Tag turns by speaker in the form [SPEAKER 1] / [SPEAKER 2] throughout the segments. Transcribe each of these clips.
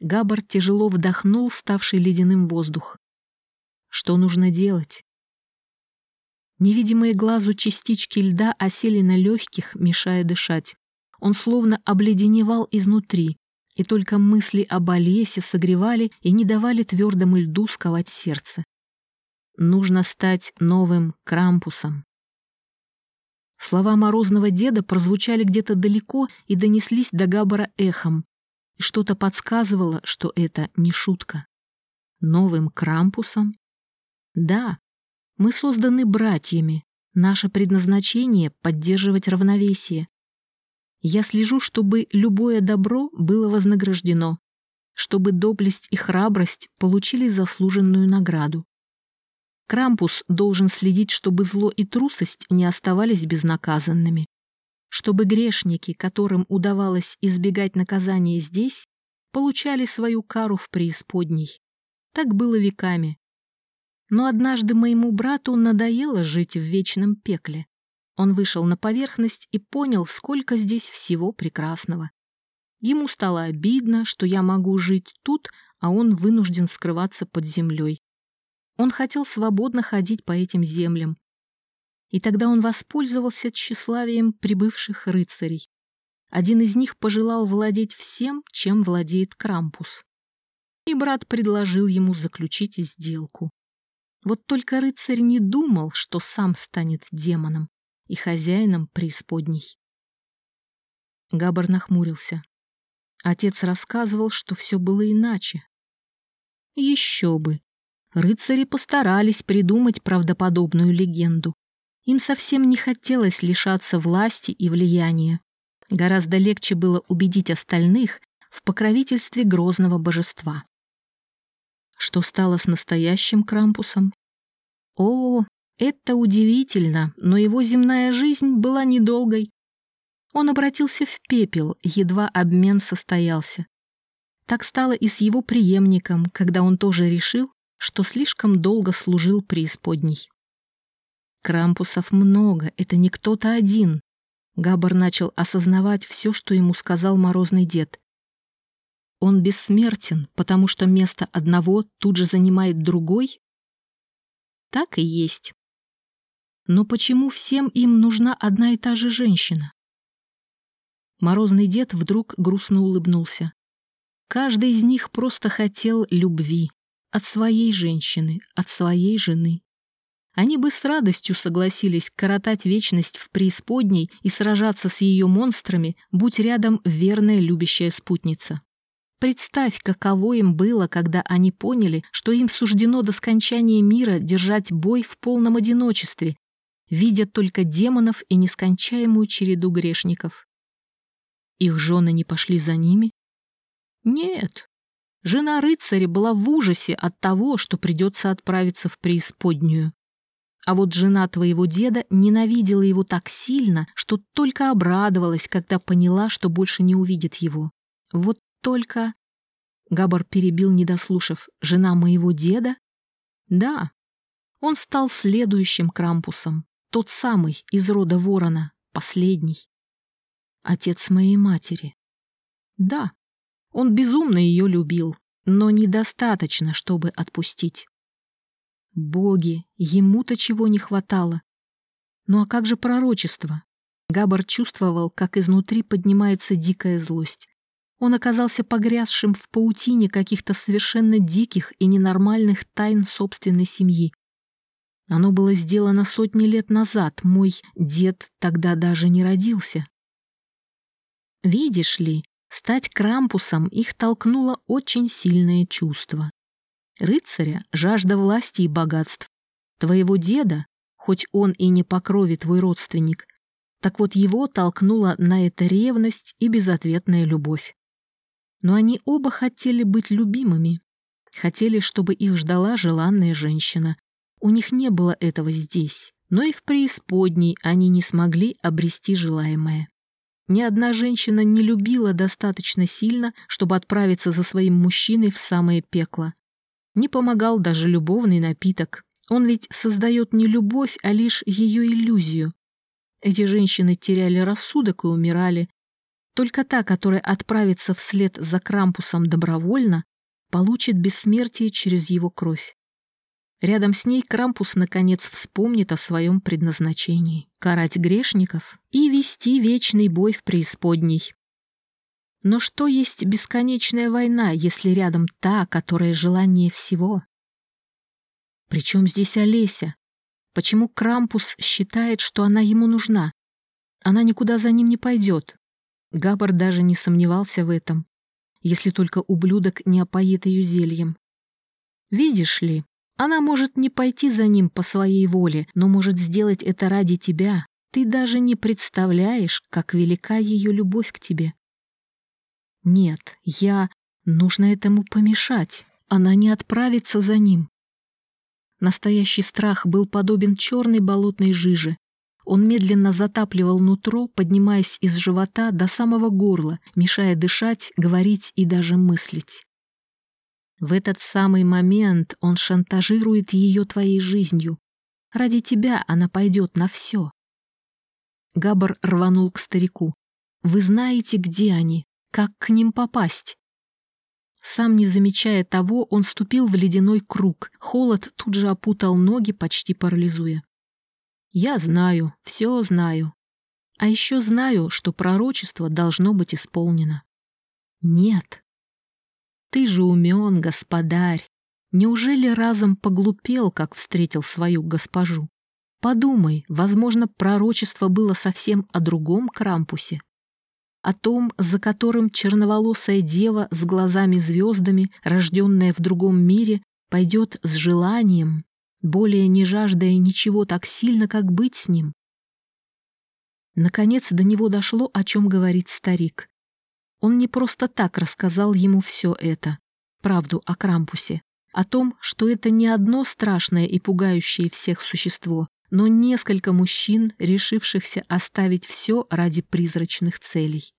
[SPEAKER 1] Габар тяжело вдохнул ставший ледяным воздух. Что нужно делать? Невидимые глазу частички льда осели на легких, мешая дышать. Он словно обледеневал изнутри, и только мысли об Олесе согревали и не давали твердому льду сковать сердце. Нужно стать новым Крампусом. Слова морозного деда прозвучали где-то далеко и донеслись до Габбара эхом, и что-то подсказывало, что это не шутка. Новым Крампусом? Да, мы созданы братьями. Наше предназначение — поддерживать равновесие. Я слежу, чтобы любое добро было вознаграждено, чтобы доблесть и храбрость получили заслуженную награду. Крампус должен следить, чтобы зло и трусость не оставались безнаказанными, чтобы грешники, которым удавалось избегать наказания здесь, получали свою кару в преисподней. Так было веками. Но однажды моему брату надоело жить в вечном пекле. Он вышел на поверхность и понял, сколько здесь всего прекрасного. Ему стало обидно, что я могу жить тут, а он вынужден скрываться под землей. Он хотел свободно ходить по этим землям. И тогда он воспользовался тщеславием прибывших рыцарей. Один из них пожелал владеть всем, чем владеет Крампус. И брат предложил ему заключить сделку. Вот только рыцарь не думал, что сам станет демоном и хозяином преисподней. Габар нахмурился. Отец рассказывал, что все было иначе. Еще бы. Рыцари постарались придумать правдоподобную легенду. Им совсем не хотелось лишаться власти и влияния. Гораздо легче было убедить остальных в покровительстве грозного божества. Что стало с настоящим Крампусом? О, это удивительно, но его земная жизнь была недолгой. Он обратился в пепел, едва обмен состоялся. Так стало и с его преемником, когда он тоже решил, что слишком долго служил преисподней. Крампусов много, это не кто-то один. Габар начал осознавать все, что ему сказал морозный дед. Он бессмертен, потому что место одного тут же занимает другой? Так и есть. Но почему всем им нужна одна и та же женщина? Морозный дед вдруг грустно улыбнулся. Каждый из них просто хотел любви. От своей женщины, от своей жены. Они бы с радостью согласились коротать вечность в преисподней и сражаться с ее монстрами, будь рядом верная любящая спутница. Представь, каково им было, когда они поняли, что им суждено до скончания мира держать бой в полном одиночестве, видя только демонов и нескончаемую череду грешников. Их жены не пошли за ними? Нет. Жена рыцаря была в ужасе от того, что придется отправиться в преисподнюю. А вот жена твоего деда ненавидела его так сильно, что только обрадовалась, когда поняла, что больше не увидит его. Вот только...» Габар перебил, не дослушав. «Жена моего деда?» «Да. Он стал следующим Крампусом. Тот самый, из рода ворона, последний. Отец моей матери. Да, он безумно ее любил, но недостаточно, чтобы отпустить. Боги, ему-то чего не хватало. Ну а как же пророчество? Габар чувствовал, как изнутри поднимается дикая злость. Он оказался погрязшим в паутине каких-то совершенно диких и ненормальных тайн собственной семьи. Оно было сделано сотни лет назад, мой дед тогда даже не родился. Видишь ли, стать Крампусом их толкнуло очень сильное чувство. Рыцаря — жажда власти и богатств. Твоего деда, хоть он и не по крови твой родственник, так вот его толкнула на это ревность и безответная любовь. Но они оба хотели быть любимыми. Хотели, чтобы их ждала желанная женщина. У них не было этого здесь, но и в преисподней они не смогли обрести желаемое. Ни одна женщина не любила достаточно сильно, чтобы отправиться за своим мужчиной в самое пекло. Не помогал даже любовный напиток. Он ведь создает не любовь, а лишь ее иллюзию. Эти женщины теряли рассудок и умирали, Только та, которая отправится вслед за Крампусом добровольно, получит бессмертие через его кровь. Рядом с ней Крампус наконец вспомнит о своем предназначении — карать грешников и вести вечный бой в преисподней. Но что есть бесконечная война, если рядом та, которая желание всего? Причем здесь Олеся? Почему Крампус считает, что она ему нужна? Она никуда за ним не пойдет. Габар даже не сомневался в этом, если только ублюдок не опоит ее зельем. Видишь ли, она может не пойти за ним по своей воле, но может сделать это ради тебя. Ты даже не представляешь, как велика ее любовь к тебе. Нет, я... Нужно этому помешать. Она не отправится за ним. Настоящий страх был подобен черной болотной жиже, он медленно затапливал нутро, поднимаясь из живота до самого горла, мешая дышать, говорить и даже мыслить. В этот самый момент он шантажирует ее твоей жизнью. Ради тебя она пойдет на все. Габар рванул к старику. Вы знаете, где они, как к ним попасть. Сам не замечая того, он ступил в ледяной круг. Холод тут же опутал ноги, почти парализуя. Я знаю, все знаю. А еще знаю, что пророчество должно быть исполнено. Нет. Ты же умен, господарь. Неужели разом поглупел, как встретил свою госпожу? Подумай, возможно, пророчество было совсем о другом Крампусе. О том, за которым черноволосая дева с глазами-звездами, рожденная в другом мире, пойдет с желанием, более не жаждая ничего так сильно, как быть с ним. Наконец до него дошло, о чем говорит старик. Он не просто так рассказал ему все это, правду о Крампусе, о том, что это не одно страшное и пугающее всех существо, но несколько мужчин, решившихся оставить все ради призрачных целей.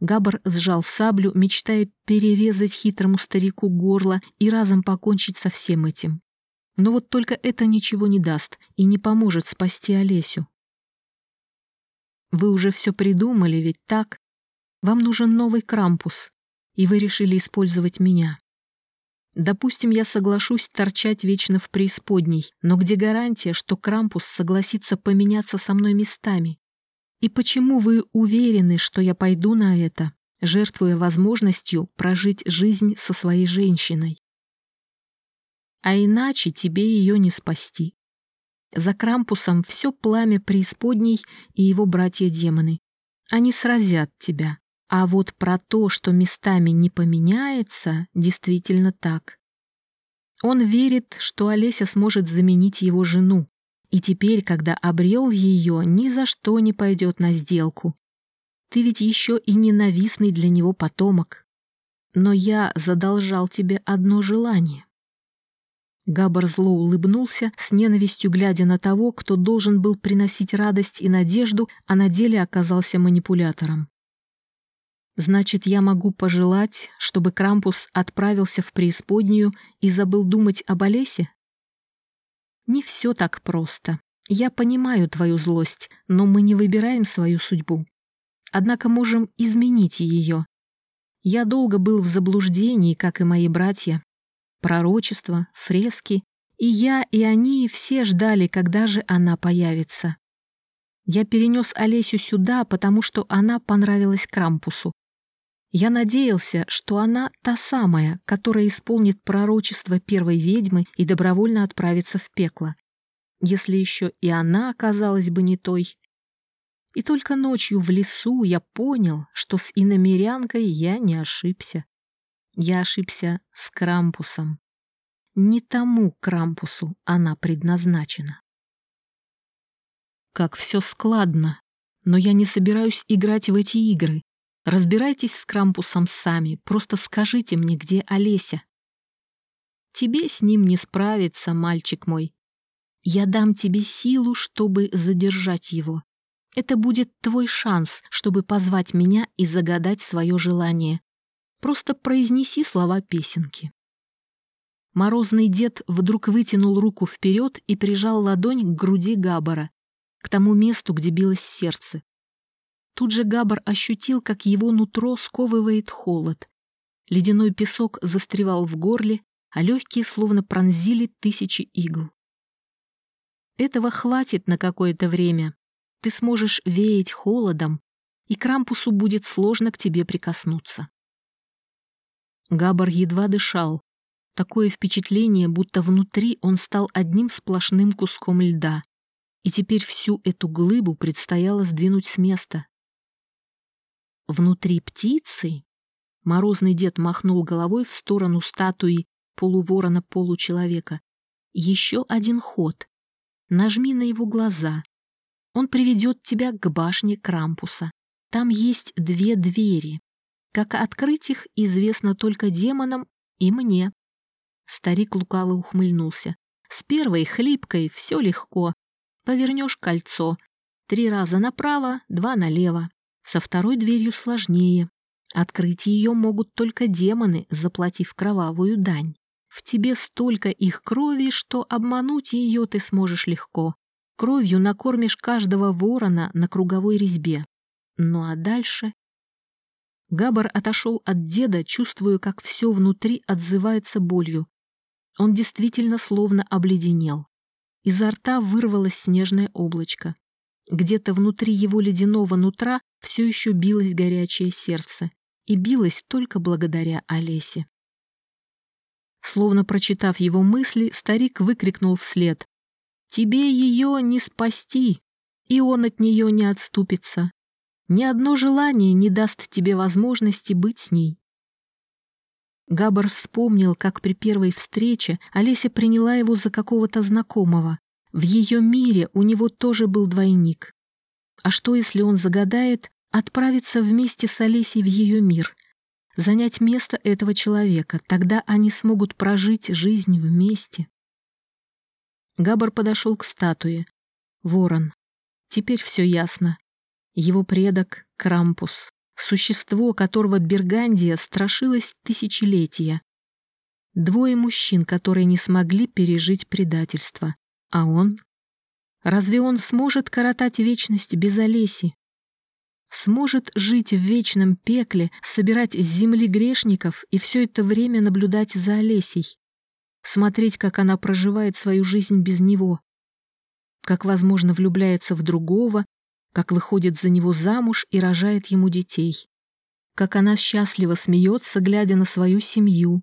[SPEAKER 1] Габар сжал саблю, мечтая перерезать хитрому старику горло и разом покончить со всем этим. Но вот только это ничего не даст и не поможет спасти Олесю. Вы уже все придумали, ведь так? Вам нужен новый Крампус, и вы решили использовать меня. Допустим, я соглашусь торчать вечно в преисподней, но где гарантия, что Крампус согласится поменяться со мной местами? И почему вы уверены, что я пойду на это, жертвуя возможностью прожить жизнь со своей женщиной? а иначе тебе ее не спасти. За Крампусом все пламя преисподней и его братья-демоны. Они сразят тебя. А вот про то, что местами не поменяется, действительно так. Он верит, что Олеся сможет заменить его жену, и теперь, когда обрел ее, ни за что не пойдет на сделку. Ты ведь еще и ненавистный для него потомок. Но я задолжал тебе одно желание. Габар зло улыбнулся, с ненавистью глядя на того, кто должен был приносить радость и надежду, а на деле оказался манипулятором. Значит, я могу пожелать, чтобы Крампус отправился в преисподнюю и забыл думать об Олесе? Не все так просто. Я понимаю твою злость, но мы не выбираем свою судьбу. Однако можем изменить ее. Я долго был в заблуждении, как и мои братья, пророчества, фрески, и я, и они все ждали, когда же она появится. Я перенес Олесю сюда, потому что она понравилась Крампусу. Я надеялся, что она та самая, которая исполнит пророчество первой ведьмы и добровольно отправится в пекло. Если еще и она оказалась бы не той. И только ночью в лесу я понял, что с иномерянкой я не ошибся. Я ошибся с Крампусом. Не тому Крампусу она предназначена. Как все складно, но я не собираюсь играть в эти игры. Разбирайтесь с Крампусом сами, просто скажите мне, где Олеся. Тебе с ним не справиться, мальчик мой. Я дам тебе силу, чтобы задержать его. Это будет твой шанс, чтобы позвать меня и загадать свое желание. Просто произнеси слова песенки. Морозный дед вдруг вытянул руку вперед и прижал ладонь к груди Габара, к тому месту, где билось сердце. Тут же Габар ощутил, как его нутро сковывает холод. Ледяной песок застревал в горле, а легкие словно пронзили тысячи игл. Этого хватит на какое-то время. Ты сможешь веять холодом, и Крампусу будет сложно к тебе прикоснуться. Габар едва дышал. Такое впечатление, будто внутри он стал одним сплошным куском льда, и теперь всю эту глыбу предстояло сдвинуть с места. Внутри птицы морозный дед махнул головой в сторону статуи полуворона-получеловека. Еще один ход. Нажми на его глаза. Он приведет тебя к башне Крампуса. Там есть две двери. Как открыть их, известно только демонам и мне. Старик лукаво ухмыльнулся. С первой, хлипкой, все легко. Повернешь кольцо. Три раза направо, два налево. Со второй дверью сложнее. Открыть ее могут только демоны, заплатив кровавую дань. В тебе столько их крови, что обмануть ее ты сможешь легко. Кровью накормишь каждого ворона на круговой резьбе. Ну а дальше... Габар отошел от деда, чувствуя, как все внутри отзывается болью. Он действительно словно обледенел. Изо рта вырвалось снежное облачко. Где-то внутри его ледяного нутра все еще билось горячее сердце. И билось только благодаря Олесе. Словно прочитав его мысли, старик выкрикнул вслед. «Тебе ее не спасти, и он от нее не отступится. Ни одно желание не даст тебе возможности быть с ней». Габар вспомнил, как при первой встрече Олеся приняла его за какого-то знакомого. В ее мире у него тоже был двойник. А что, если он загадает отправиться вместе с Олесей в ее мир, занять место этого человека, тогда они смогут прожить жизнь вместе. Габар подошел к статуе. Ворон. Теперь все ясно. Его предок — Крампус, существо, которого Бергандия страшилась тысячелетия. Двое мужчин, которые не смогли пережить предательство. А он? Разве он сможет коротать вечность без Олеси? сможет жить в вечном пекле, собирать с земли грешников и все это время наблюдать за Олесей, смотреть, как она проживает свою жизнь без него, как, возможно, влюбляется в другого, как выходит за него замуж и рожает ему детей, как она счастливо смеется, глядя на свою семью,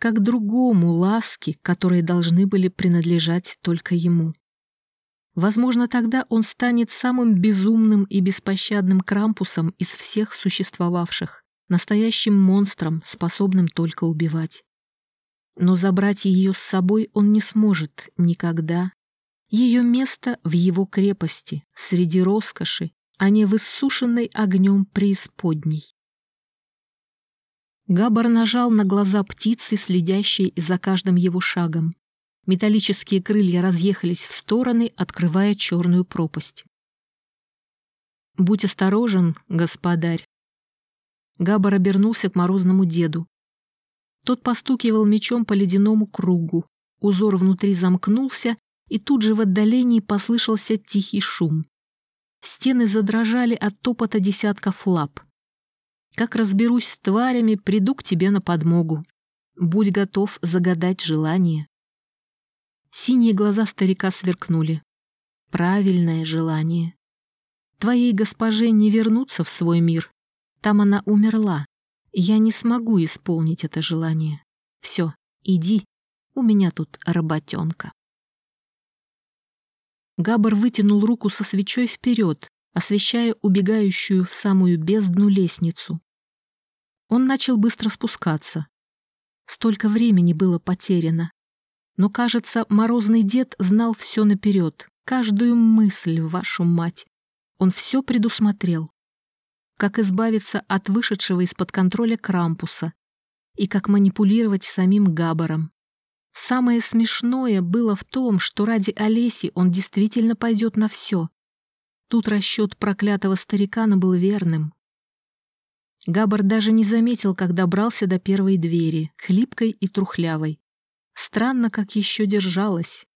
[SPEAKER 1] как другому ласки, которые должны были принадлежать только ему. Возможно, тогда он станет самым безумным и беспощадным Крампусом из всех существовавших, настоящим монстром, способным только убивать. Но забрать ее с собой он не сможет никогда. Ее место в его крепости, среди роскоши, а не в иссушенной огнем преисподней. Габар нажал на глаза птицы, следящей за каждым его шагом. Металлические крылья разъехались в стороны, открывая черную пропасть. «Будь осторожен, господарь!» Габар обернулся к морозному деду. Тот постукивал мечом по ледяному кругу. Узор внутри замкнулся, и тут же в отдалении послышался тихий шум. Стены задрожали от топота десятков лап. «Как разберусь с тварями, приду к тебе на подмогу. Будь готов загадать желание». Синие глаза старика сверкнули. Правильное желание. Твоей госпоже не вернуться в свой мир. Там она умерла. Я не смогу исполнить это желание. Все, иди, у меня тут работенка. Габар вытянул руку со свечой вперед, освещая убегающую в самую бездну лестницу. Он начал быстро спускаться. Столько времени было потеряно. Но, кажется, морозный дед знал все наперед, каждую мысль, вашу мать. Он все предусмотрел. Как избавиться от вышедшего из-под контроля Крампуса и как манипулировать самим Габаром. Самое смешное было в том, что ради Олеси он действительно пойдет на все. Тут расчет проклятого старикана был верным. Габар даже не заметил, как добрался до первой двери, хлипкой и трухлявой. Странно, как еще держалась.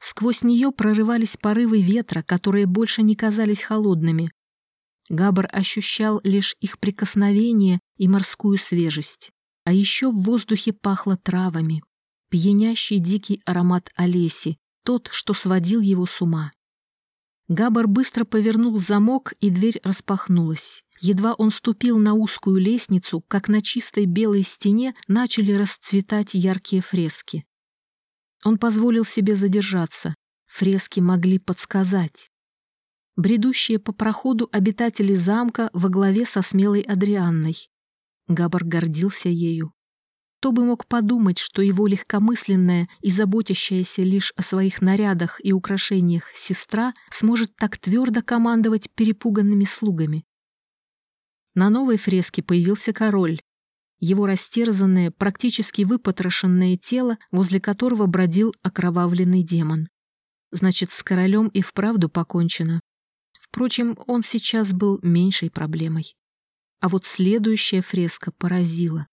[SPEAKER 1] Сквозь нее прорывались порывы ветра, которые больше не казались холодными. Габр ощущал лишь их прикосновение и морскую свежесть. А еще в воздухе пахло травами, пьянящий дикий аромат Олеси, тот, что сводил его с ума. Габар быстро повернул замок, и дверь распахнулась. Едва он ступил на узкую лестницу, как на чистой белой стене начали расцветать яркие фрески. Он позволил себе задержаться. Фрески могли подсказать. Бредущие по проходу обитатели замка во главе со смелой Адрианной. Габар гордился ею. Кто бы мог подумать, что его легкомысленная и заботящаяся лишь о своих нарядах и украшениях сестра сможет так твердо командовать перепуганными слугами. На новой фреске появился король. Его растерзанное, практически выпотрошенное тело, возле которого бродил окровавленный демон. Значит, с королем и вправду покончено. Впрочем, он сейчас был меньшей проблемой. А вот следующая фреска поразила.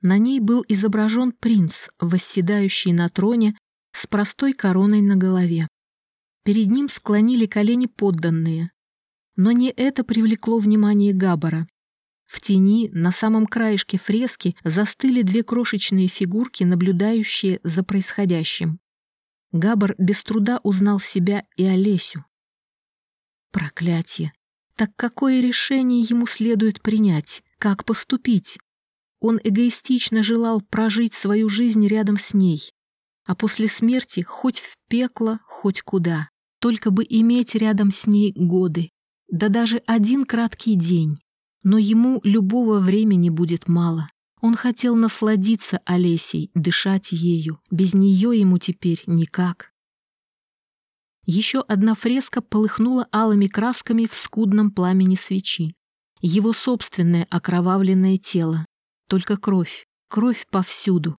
[SPEAKER 1] На ней был изображен принц, восседающий на троне с простой короной на голове. Перед ним склонили колени подданные. Но не это привлекло внимание Габбара. В тени, на самом краешке фрески, застыли две крошечные фигурки, наблюдающие за происходящим. Габар без труда узнал себя и Олесю. Проклятие! Так какое решение ему следует принять? Как поступить? Он эгоистично желал прожить свою жизнь рядом с ней, а после смерти хоть в пекло, хоть куда, только бы иметь рядом с ней годы, да даже один краткий день. Но ему любого времени будет мало. Он хотел насладиться Олесей, дышать ею. Без нее ему теперь никак. Еще одна фреска полыхнула алыми красками в скудном пламени свечи. Его собственное окровавленное тело, только кровь, кровь повсюду.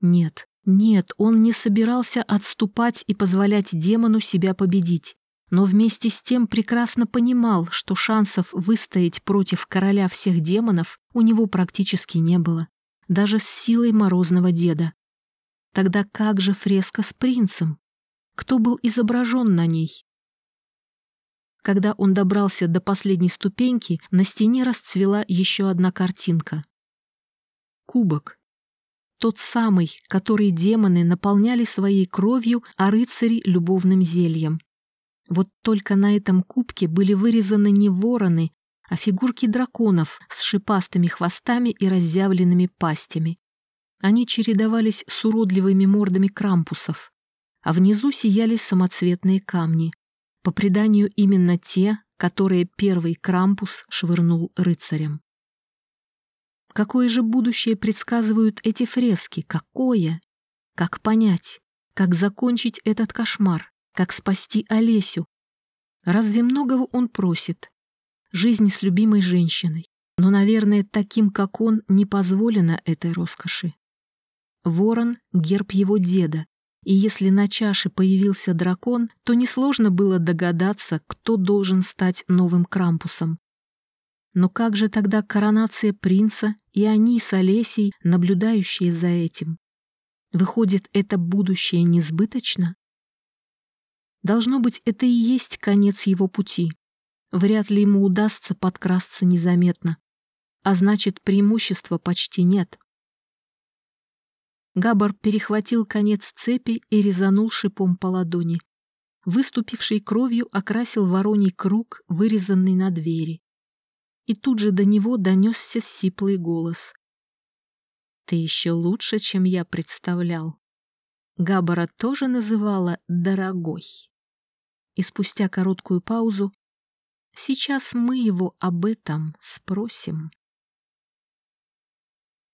[SPEAKER 1] Нет, нет, он не собирался отступать и позволять демону себя победить, но вместе с тем прекрасно понимал, что шансов выстоять против короля всех демонов у него практически не было, даже с силой морозного деда. Тогда как же фреска с принцем? Кто был изображен на ней? Когда он добрался до последней ступеньки, на стене расцвела еще одна картинка кубок. Тот самый, который демоны наполняли своей кровью, а рыцари — любовным зельем. Вот только на этом кубке были вырезаны не вороны, а фигурки драконов с шипастыми хвостами и разъявленными пастями. Они чередовались с уродливыми мордами крампусов, а внизу сияли самоцветные камни. По преданию, именно те, которые первый крампус швырнул рыцарям. Какое же будущее предсказывают эти фрески? Какое? Как понять? Как закончить этот кошмар? Как спасти Олесю? Разве многого он просит? Жизнь с любимой женщиной. Но, наверное, таким, как он, не позволено этой роскоши. Ворон — герб его деда, и если на чаше появился дракон, то несложно было догадаться, кто должен стать новым Крампусом. Но как же тогда коронация принца и они с Олесей, наблюдающие за этим? Выходит, это будущее несбыточно? Должно быть, это и есть конец его пути. Вряд ли ему удастся подкрасться незаметно. А значит, преимущества почти нет. Габар перехватил конец цепи и резанул шипом по ладони. Выступивший кровью окрасил вороний круг, вырезанный на двери и тут же до него донесся сиплый голос. «Ты еще лучше, чем я представлял». Габара тоже называла «дорогой». И спустя короткую паузу «Сейчас мы его об этом спросим».